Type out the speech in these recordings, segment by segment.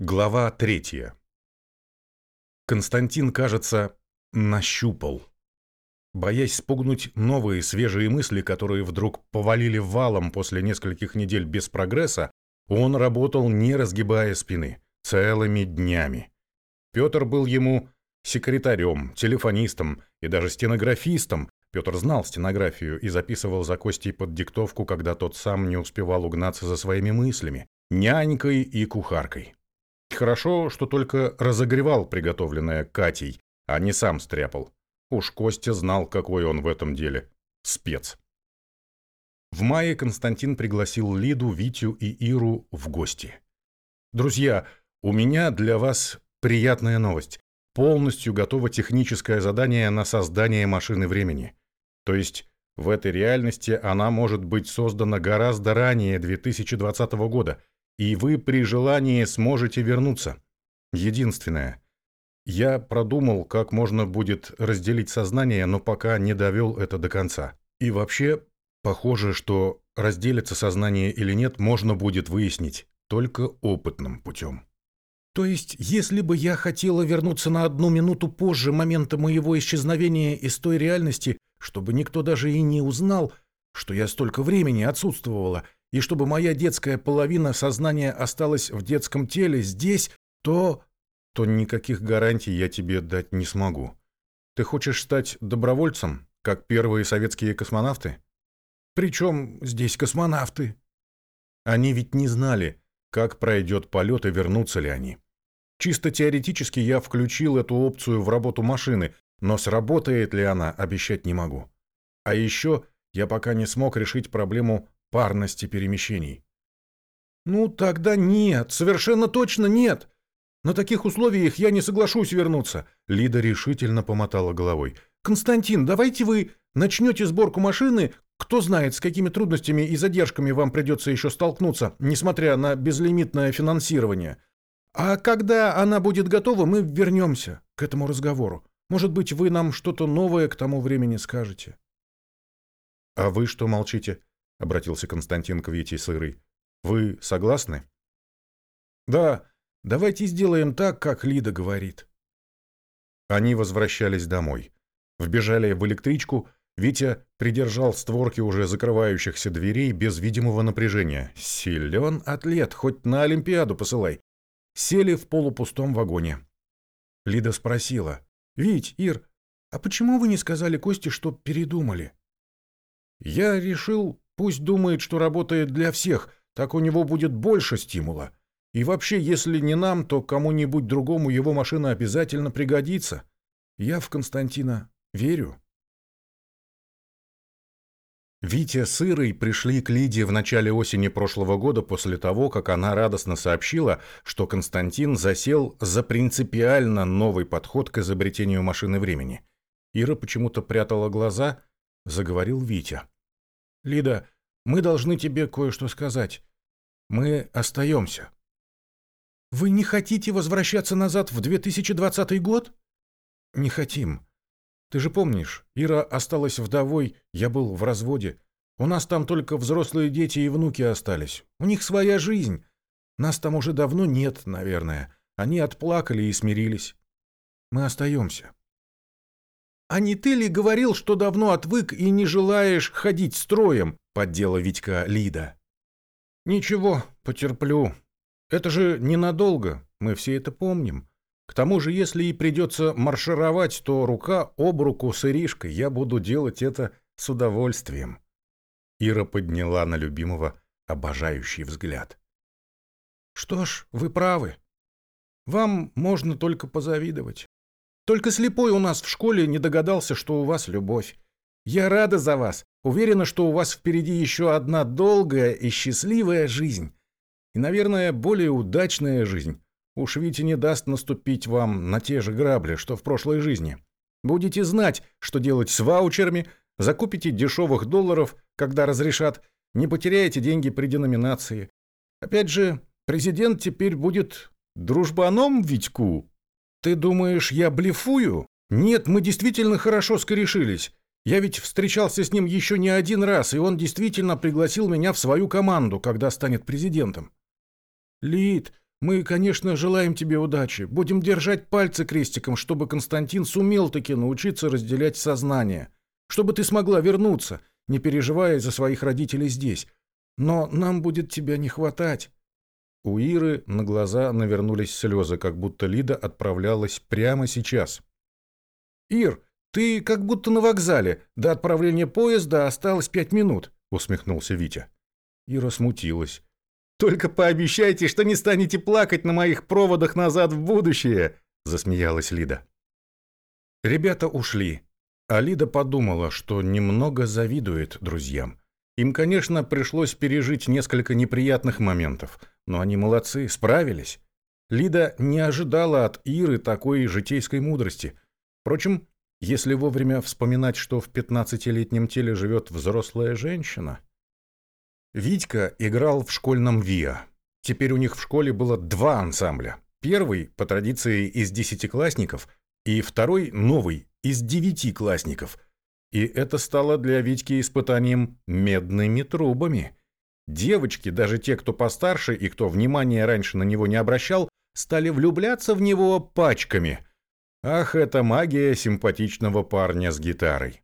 Глава третья. Константин, кажется, нащупал. Боясь спугнуть новые свежие мысли, которые вдруг повалили валом после нескольких недель без прогресса, он работал, не разгибая спины, целыми днями. Петр был ему секретарем, телефонистом и даже стенографистом. Петр знал стенографию и записывал за Костей под диктовку, когда тот сам не успевал угнаться за своими мыслями, нянькой и кухаркой. Хорошо, что только разогревал приготовленное Катей, а не сам стряпал. Уж Костя знал, какой он в этом деле. Спец. В мае Константин пригласил Лиду, Витю и Иру в гости. «Друзья, у меня для вас приятная новость. Полностью готово техническое задание на создание машины времени. То есть в этой реальности она может быть создана гораздо ранее 2020 года – и вы при желании сможете вернуться. Единственное, я продумал, как можно будет разделить сознание, но пока не довел это до конца. И вообще, похоже, что разделится сознание или нет, можно будет выяснить только опытным путем. То есть, если бы я хотела вернуться на одну минуту позже момента моего исчезновения из той реальности, чтобы никто даже и не узнал, что я столько времени отсутствовала – и чтобы моя детская половина сознания осталась в детском теле здесь, то... то никаких гарантий я тебе дать не смогу. Ты хочешь стать добровольцем, как первые советские космонавты? Причем здесь космонавты? Они ведь не знали, как пройдет полет и вернутся ли они. Чисто теоретически я включил эту опцию в работу машины, но сработает ли она, обещать не могу. А еще я пока не смог решить проблему парности перемещений. «Ну, тогда нет, совершенно точно нет. На таких условиях я не соглашусь вернуться», — Лида решительно помотала головой. «Константин, давайте вы начнете сборку машины, кто знает, с какими трудностями и задержками вам придется еще столкнуться, несмотря на безлимитное финансирование. А когда она будет готова, мы вернемся к этому разговору. Может быть, вы нам что-то новое к тому времени скажете». «А вы что молчите?» — обратился Константин к Вите Сырой. «Вы согласны?» «Да, давайте сделаем так, как Лида говорит». Они возвращались домой. Вбежали в электричку, Витя придержал створки уже закрывающихся дверей без видимого напряжения. Силен атлет, хоть на Олимпиаду посылай. Сели в полупустом вагоне. Лида спросила. «Вить, Ир, а почему вы не сказали Косте, что передумали?» «Я решил, Пусть думает, что работает для всех, так у него будет больше стимула. И вообще, если не нам, то кому-нибудь другому его машина обязательно пригодится. Я в Константина верю. Витя с Ирой пришли к Лиде в начале осени прошлого года после того, как она радостно сообщила, что Константин засел за принципиально новый подход к изобретению машины времени. Ира почему-то прятала глаза, заговорил Витя. Лида, мы должны тебе кое-что сказать. Мы остаемся. Вы не хотите возвращаться назад в 2020 год? Не хотим. Ты же помнишь, Ира осталась вдовой, я был в разводе. У нас там только взрослые дети и внуки остались. У них своя жизнь. Нас там уже давно нет, наверное. Они отплакали и смирились. Мы остаемся. «А не ты ли говорил, что давно отвык и не желаешь ходить строем?» – поддела Витька Лида. «Ничего, потерплю. Это же ненадолго, мы все это помним. К тому же, если и придется маршировать, то рука об руку с Иришкой, я буду делать это с удовольствием». Ира подняла на любимого обожающий взгляд. «Что ж, вы правы. Вам можно только позавидовать. Только слепой у нас в школе не догадался, что у вас любовь. Я рада за вас. Уверена, что у вас впереди еще одна долгая и счастливая жизнь. И, наверное, более удачная жизнь. Уж Витя не даст наступить вам на те же грабли, что в прошлой жизни. Будете знать, что делать с ваучерами, закупите дешевых долларов, когда разрешат, не потеряете деньги при деноминации. Опять же, президент теперь будет дружбаном Витьку. «Ты думаешь, я блефую? Нет, мы действительно хорошо скорешились. Я ведь встречался с ним еще не один раз, и он действительно пригласил меня в свою команду, когда станет президентом». «Лид, Мы, конечно, желаем тебе удачи. Будем держать пальцы крестиком, чтобы Константин сумел таки научиться разделять сознание. Чтобы ты смогла вернуться, не переживая за своих родителей здесь. Но нам будет тебя не хватать». У Иры на глаза навернулись слезы, как будто Лида отправлялась прямо сейчас. «Ир, ты как будто на вокзале. До отправления поезда осталось пять минут», — усмехнулся Витя. Ира смутилась. «Только пообещайте, что не станете плакать на моих проводах назад в будущее!» — засмеялась Лида. Ребята ушли, а Лида подумала, что немного завидует друзьям. Им, конечно, пришлось пережить несколько неприятных моментов, но они молодцы, справились. Лида не ожидала от Иры такой житейской мудрости. Впрочем, если вовремя вспоминать, что в пятнадцатилетнем теле живет взрослая женщина. Витька играл в школьном ВИА. Теперь у них в школе было два ансамбля. Первый, по традиции, из десятиклассников, и второй, новый, из девятиклассников. И это стало для Витьки испытанием медными трубами. Девочки, даже те, кто постарше и кто внимания раньше на него не обращал, стали влюбляться в него пачками – Ах, это магия симпатичного парня с гитарой.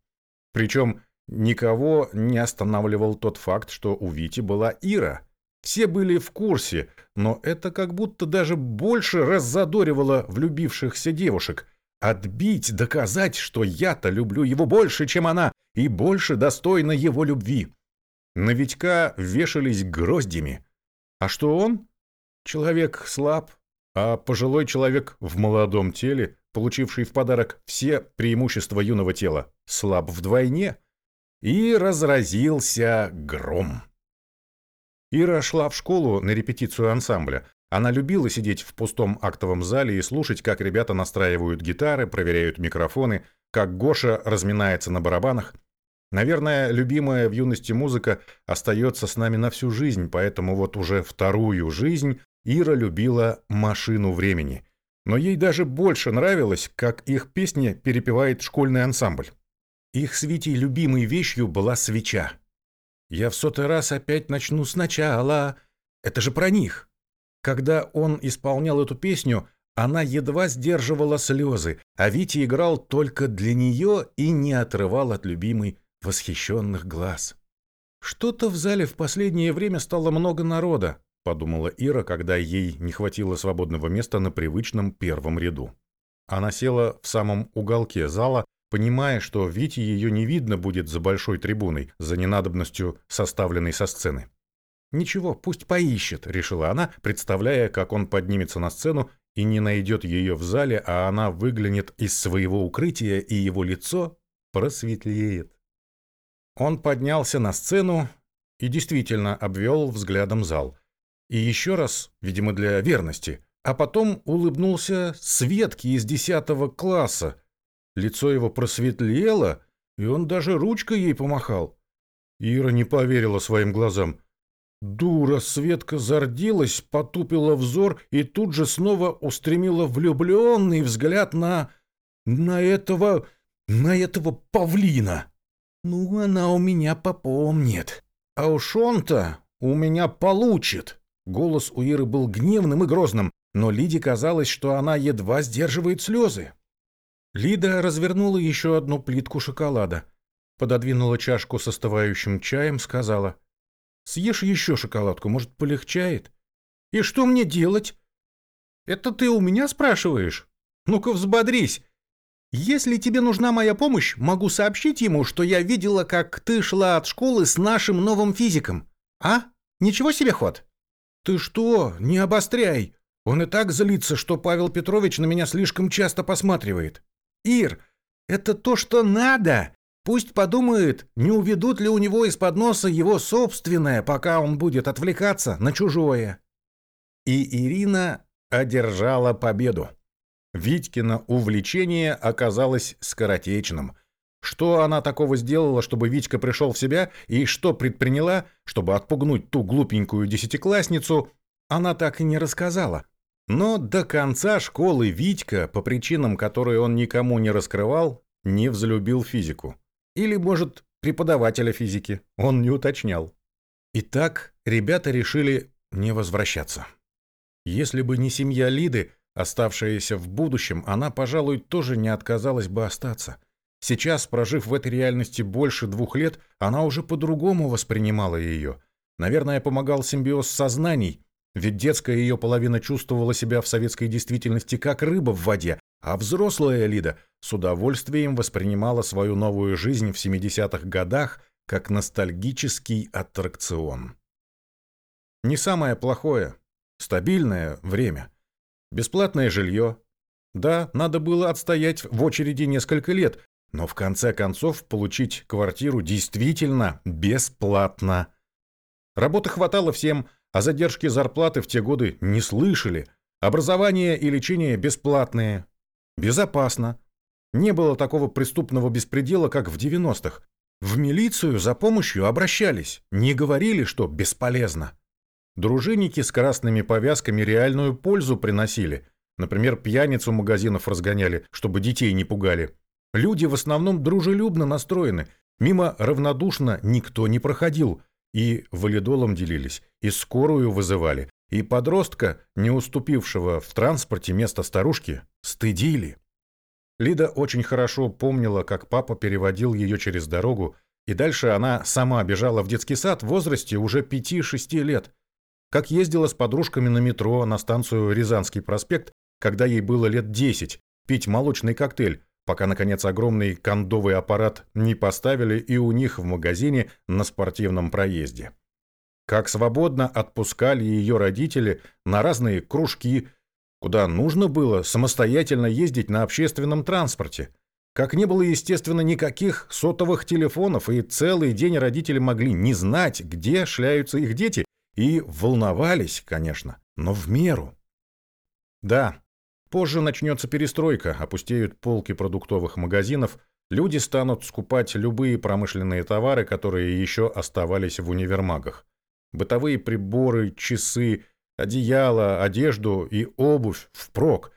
Причем никого не останавливал тот факт, что у Вити была Ира. Все были в курсе, но это как будто даже больше раззадоривало влюбившихся девушек. Отбить, доказать, что я-то люблю его больше, чем она, и больше достойна его любви. На Витька вешались гроздями. А что он? Человек слаб, а пожилой человек в молодом теле получивший в подарок все преимущества юного тела, слаб вдвойне, и разразился гром. Ира шла в школу на репетицию ансамбля. Она любила сидеть в пустом актовом зале и слушать, как ребята настраивают гитары, проверяют микрофоны, как Гоша разминается на барабанах. Наверное, любимая в юности музыка остается с нами на всю жизнь, поэтому вот уже вторую жизнь Ира любила «Машину времени», но ей даже больше нравилось, как их песни перепевает школьный ансамбль. Их с Витей любимой вещью была свеча. «Я в сотый раз опять начну сначала». Это же про них. Когда он исполнял эту песню, она едва сдерживала слезы, а Витя играл только для нее и не отрывал от любимой восхищенных глаз. Что-то в зале в последнее время стало много народа, подумала Ира, когда ей не хватило свободного места на привычном первом ряду. Она села в самом уголке зала, понимая, что Вите ее не видно будет за большой трибуной, за ненадобностью составленной со сцены. «Ничего, пусть поищет», — решила она, представляя, как он поднимется на сцену и не найдет ее в зале, а она выглянет из своего укрытия, и его лицо просветлеет. Он поднялся на сцену и действительно обвел взглядом зал — и еще раз, видимо, для верности, а потом улыбнулся Светке из десятого класса. Лицо его просветлело, и он даже ручкой ей помахал. Ира не поверила своим глазам. Дура Светка зардилась, потупила взор и тут же снова устремила влюбленный взгляд на... на этого... на этого павлина. Ну, она у меня попомнит. А уж он-то у меня получит. Голос у Иры был гневным и грозным, но Лиде казалось, что она едва сдерживает слезы. Лида развернула еще одну плитку шоколада, пододвинула чашку с остывающим чаем, сказала, «Съешь еще шоколадку, может, полегчает?» «И что мне делать?» «Это ты у меня спрашиваешь? Ну-ка взбодрись!» «Если тебе нужна моя помощь, могу сообщить ему, что я видела, как ты шла от школы с нашим новым физиком. А? Ничего себе ход!» «Ты что? Не обостряй! Он и так злится, что Павел Петрович на меня слишком часто посматривает. Ир, это то, что надо! Пусть подумает, не уведут ли у него из-под носа его собственное, пока он будет отвлекаться на чужое». И Ирина одержала победу. Витькино увлечение оказалось скоротечным – что она такого сделала, чтобы Витька пришел в себя, и что предприняла, чтобы отпугнуть ту глупенькую десятиклассницу, она так и не рассказала. Но до конца школы Витька, по причинам, которые он никому не раскрывал, не взлюбил физику. Или, может, преподавателя физики, он не уточнял. Итак, ребята решили не возвращаться. Если бы не семья Лиды, оставшаяся в будущем, она, пожалуй, тоже не отказалась бы остаться. Сейчас, прожив в этой реальности больше двух лет, она уже по-другому воспринимала ее. Наверное, помогал симбиоз сознаний, ведь детская ее половина чувствовала себя в советской действительности как рыба в воде, а взрослая Лида с удовольствием воспринимала свою новую жизнь в 70-х годах как ностальгический аттракцион. Не самое плохое, стабильное время, бесплатное жилье. Да, надо было отстоять в очереди несколько лет, но в конце концов получить квартиру действительно бесплатно. Работы хватало всем, о задержке зарплаты в те годы не слышали. Образование и лечение бесплатные. Безопасно. Не было такого преступного беспредела, как в 90-х. В милицию за помощью обращались, не говорили, что бесполезно. Дружинники с красными повязками реальную пользу приносили. Например, пьяницу магазинов разгоняли, чтобы детей не пугали. Люди в основном дружелюбно настроены. Мимо равнодушно никто не проходил – и валидолом делились, и скорую вызывали, и подростка, не уступившего в транспорте место старушки, стыдили. Лида очень хорошо помнила, как папа переводил ее через дорогу, и дальше она сама бежала в детский сад в возрасте уже 5-6 лет. Как ездила с подружками на метро на станцию Рязанский проспект, когда ей было лет 10, пить молочный коктейль, пока, наконец, огромный кондовый аппарат не поставили и у них в магазине на спортивном проезде. Как свободно отпускали ее родители на разные кружки, куда нужно было самостоятельно ездить на общественном транспорте. Как не было, естественно, никаких сотовых телефонов, и целый день родители могли не знать, где шляются их дети, и волновались, конечно, но в меру. Да, Позже начнется перестройка, опустеют полки продуктовых магазинов, люди станут скупать любые промышленные товары, которые еще оставались в универмагах. Бытовые приборы, часы, одеяло, одежду и обувь впрок,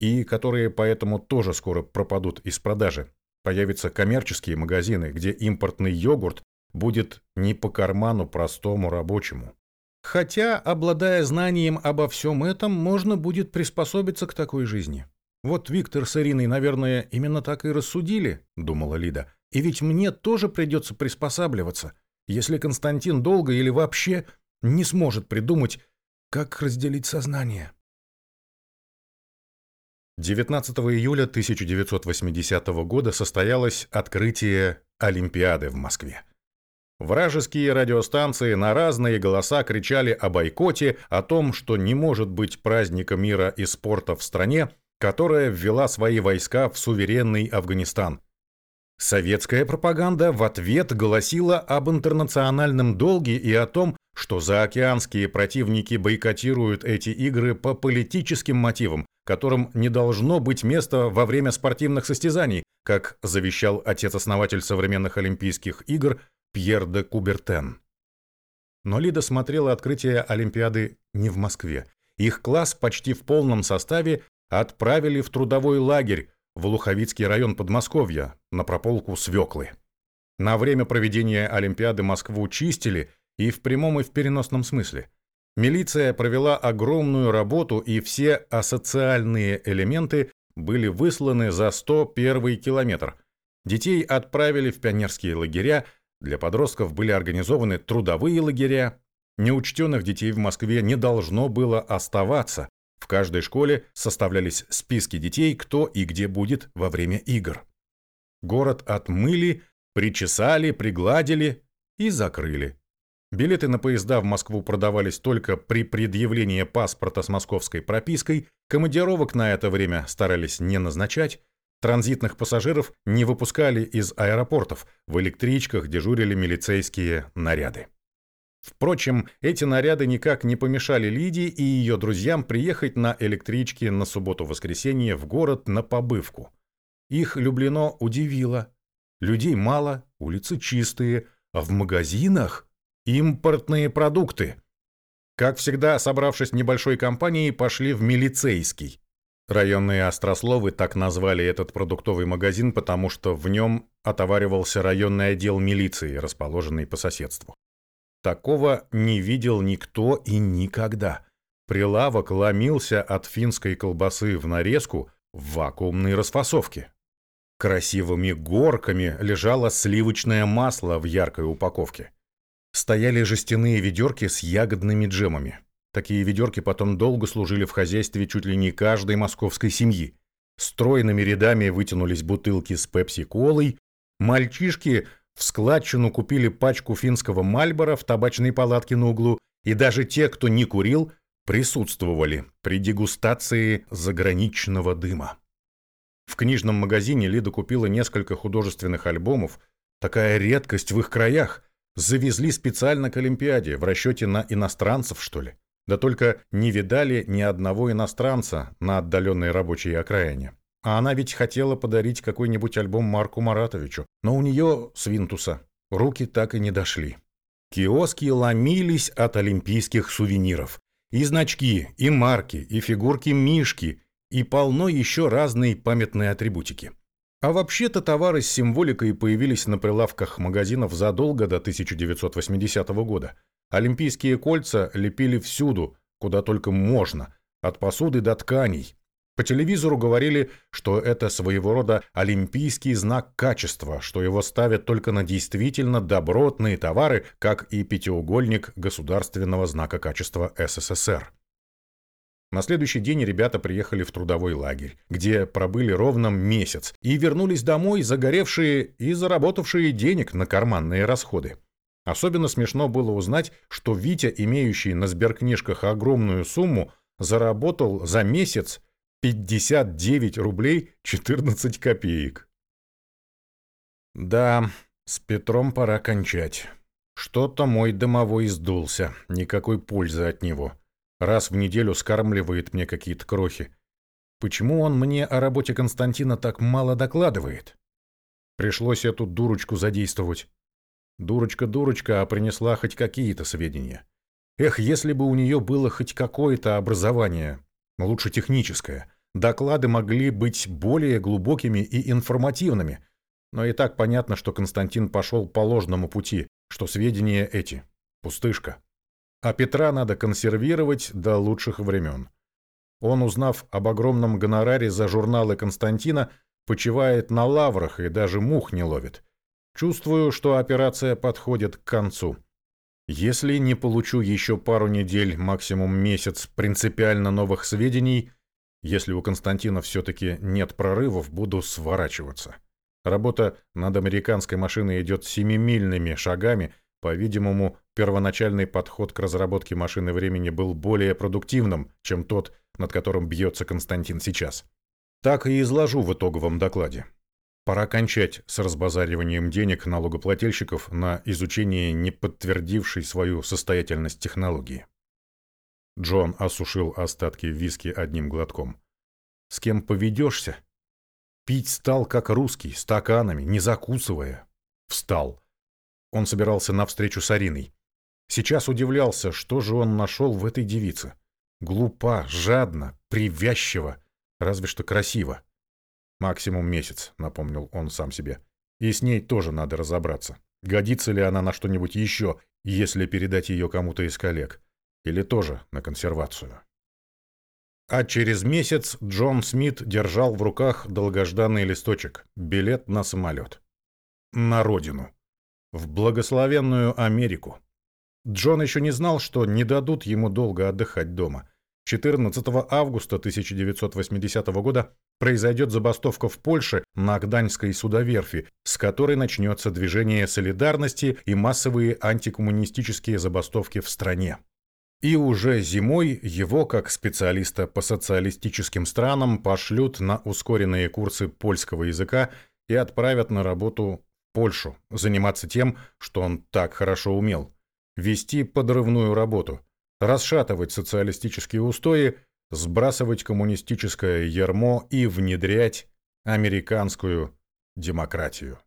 и которые поэтому тоже скоро пропадут из продажи. Появятся коммерческие магазины, где импортный йогурт будет не по карману простому рабочему. Хотя, обладая знанием обо всем этом, можно будет приспособиться к такой жизни. Вот Виктор с Ириной, наверное, именно так и рассудили, думала Лида. И ведь мне тоже придется приспосабливаться, если Константин долго или вообще не сможет придумать, как разделить сознание. 19 июля 1980 года состоялось открытие Олимпиады в Москве. Вражеские радиостанции на разные голоса кричали о бойкоте, о том, что не может быть праздника мира и спорта в стране, которая ввела свои войска в суверенный Афганистан. Советская пропаганда в ответ голосила об интернациональном долге и о том, что заокеанские противники бойкотируют эти игры по политическим мотивам, которым не должно быть места во время спортивных состязаний, как завещал отец-основатель современных Олимпийских игр Пьер де Кубертен. Но Лида смотрела открытие Олимпиады не в Москве. Их класс почти в полном составе отправили в трудовой лагерь в Луховицкий район Подмосковья на прополку свеклы. На время проведения Олимпиады Москву чистили и в прямом и в переносном смысле. Милиция провела огромную работу, и все асоциальные элементы были высланы за 101 километр. Детей отправили в пионерские лагеря, для подростков были организованы трудовые лагеря. Неучтенных детей в Москве не должно было оставаться. В каждой школе составлялись списки детей, кто и где будет во время игр. Город отмыли, причесали, пригладили и закрыли. Билеты на поезда в Москву продавались только при предъявлении паспорта с московской пропиской, командировок на это время старались не назначать, Транзитных пассажиров не выпускали из аэропортов, в электричках дежурили милицейские наряды. Впрочем, эти наряды никак не помешали Лидии и ее друзьям приехать на электричке на субботу-воскресенье в город на побывку. Их Люблено удивило. Людей мало, улицы чистые, а в магазинах импортные продукты. Как всегда, собравшись небольшой компанией, пошли в милицейский. Районные острословы так назвали этот продуктовый магазин, потому что в нем отоваривался районный отдел милиции, расположенный по соседству. Такого не видел никто и никогда. Прилавок ломился от финской колбасы в нарезку в вакуумной расфасовке. Красивыми горками лежало сливочное масло в яркой упаковке. Стояли жестяные ведерки с ягодными джемами. Такие ведерки потом долго служили в хозяйстве чуть ли не каждой московской семьи. Стройными рядами вытянулись бутылки с пепси-колой. Мальчишки в складчину купили пачку финского мальбора в табачной палатке на углу, и даже те, кто не курил, присутствовали при дегустации заграничного дыма. В книжном магазине Лида купила несколько художественных альбомов, такая редкость в их краях. Завезли специально к Олимпиаде, в расчете на иностранцев, что ли. Да только не видали ни одного иностранца на отдаленной рабочей окраине. А она ведь хотела подарить какой-нибудь альбом Марку Маратовичу, но у нее, свинтуса, руки так и не дошли. Киоски ломились от олимпийских сувениров. И значки, и марки, и фигурки Мишки, и полно еще разной памятной атрибутики. А вообще-то товары с символикой появились на прилавках магазинов задолго до 1980 года. Олимпийские кольца лепили всюду, куда только можно, от посуды до тканей. По телевизору говорили, что это своего рода олимпийский знак качества, что его ставят только на действительно добротные товары, как и пятиугольник государственного знака качества СССР. На следующий день ребята приехали в трудовой лагерь, где пробыли ровно месяц, и вернулись домой загоревшие и заработавшие денег на карманные расходы. Особенно смешно было узнать, что Витя, имеющий на сберкнижках огромную сумму, заработал за месяц 59 рублей 14 копеек. Да, с Петром пора кончать. Что-то мой домовой сдулся, никакой пользы от него. Раз в неделю скармливает мне какие-то крохи. Почему он мне о работе Константина так мало докладывает? Пришлось эту дурочку задействовать. Дурочка-дурочка, а принесла хоть какие-то сведения. Эх, если бы у нее было хоть какое-то образование, лучше техническое, доклады могли быть более глубокими и информативными. Но и так понятно, что Константин пошел по ложному пути, что сведения эти – пустышка а Петра надо консервировать до лучших времен. Он, узнав об огромном гонораре за журналы Константина, почивает на лаврах и даже мух не ловит. Чувствую, что операция подходит к концу. Если не получу еще пару недель, максимум месяц принципиально новых сведений, если у Константина все-таки нет прорывов, буду сворачиваться. Работа над американской машиной идет семимильными шагами – по-видимому, первоначальный подход к разработке машины времени был более продуктивным, чем тот, над которым бьется Константин сейчас. Так и изложу в итоговом докладе. Пора кончать с разбазариванием денег налогоплательщиков на изучение не подтвердившей свою состоятельность технологии. Джон осушил остатки виски одним глотком. «С кем поведешься?» Пить стал, как русский, стаканами, не закусывая. Встал. Он собирался на встречу с Ариной. Сейчас удивлялся, что же он нашел в этой девице. Глупа, жадно, привязчиво, разве что красиво. Максимум месяц, напомнил он сам себе. И с ней тоже надо разобраться. Годится ли она на что-нибудь еще, если передать ее кому-то из коллег? Или тоже на консервацию? А через месяц Джон Смит держал в руках долгожданный листочек, билет на самолет. На родину в благословенную Америку. Джон еще не знал, что не дадут ему долго отдыхать дома. 14 августа 1980 года произойдет забастовка в Польше на Гданьской судоверфи, с которой начнется движение солидарности и массовые антикоммунистические забастовки в стране. И уже зимой его, как специалиста по социалистическим странам, пошлют на ускоренные курсы польского языка и отправят на работу Польшу, заниматься тем, что он так хорошо умел. Вести подрывную работу, расшатывать социалистические устои, сбрасывать коммунистическое ярмо и внедрять американскую демократию.